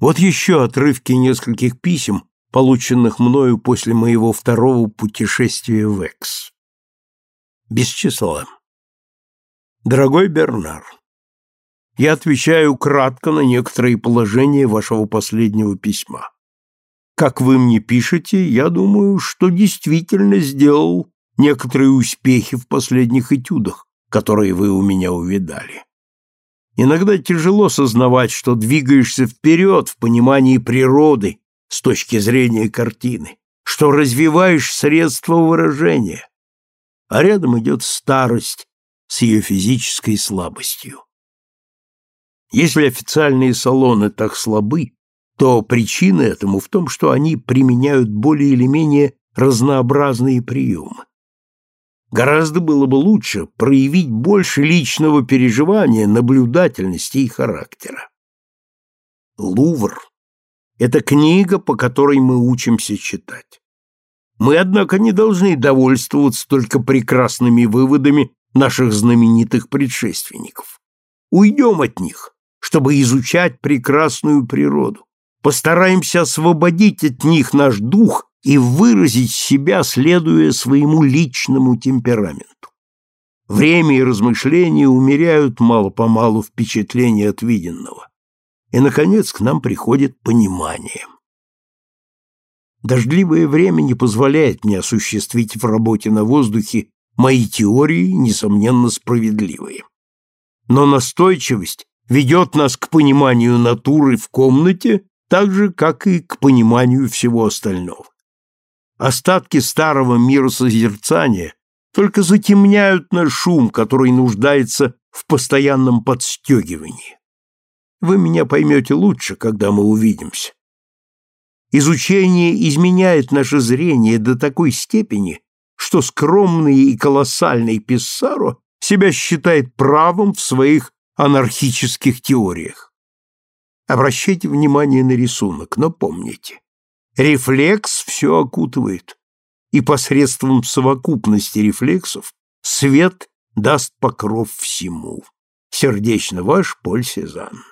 Вот еще отрывки нескольких писем, полученных мною после моего второго путешествия в Экс. Без числа. Дорогой Бернар, я отвечаю кратко на некоторые положения вашего последнего письма. Как вы мне пишете, я думаю, что действительно сделал некоторые успехи в последних этюдах, которые вы у меня увидали. Иногда тяжело сознавать, что двигаешься вперед в понимании природы с точки зрения картины, что развиваешь средства выражения, а рядом идет старость с ее физической слабостью. Если официальные салоны так слабы, то причина этому в том, что они применяют более или менее разнообразные приемы. Гораздо было бы лучше проявить больше личного переживания, наблюдательности и характера. Лувр – это книга, по которой мы учимся читать. Мы, однако, не должны довольствоваться только прекрасными выводами наших знаменитых предшественников. Уйдем от них, чтобы изучать прекрасную природу. Постараемся освободить от них наш дух и выразить себя, следуя своему личному темпераменту. Время и размышления умеряют мало-помалу впечатление от виденного. И, наконец, к нам приходит понимание. Дождливое время не позволяет мне осуществить в работе на воздухе мои теории, несомненно, справедливые. Но настойчивость ведет нас к пониманию натуры в комнате так же, как и к пониманию всего остального. Остатки старого мира созерцания только затемняют наш шум, который нуждается в постоянном подстегивании. Вы меня поймете лучше, когда мы увидимся. Изучение изменяет наше зрение до такой степени, что скромный и колоссальный Писсаро себя считает правым в своих анархических теориях. Обращайте внимание на рисунок, но помните, рефлекс все окутывает, и посредством совокупности рефлексов свет даст покров всему. Сердечно ваш Поль Сезанн.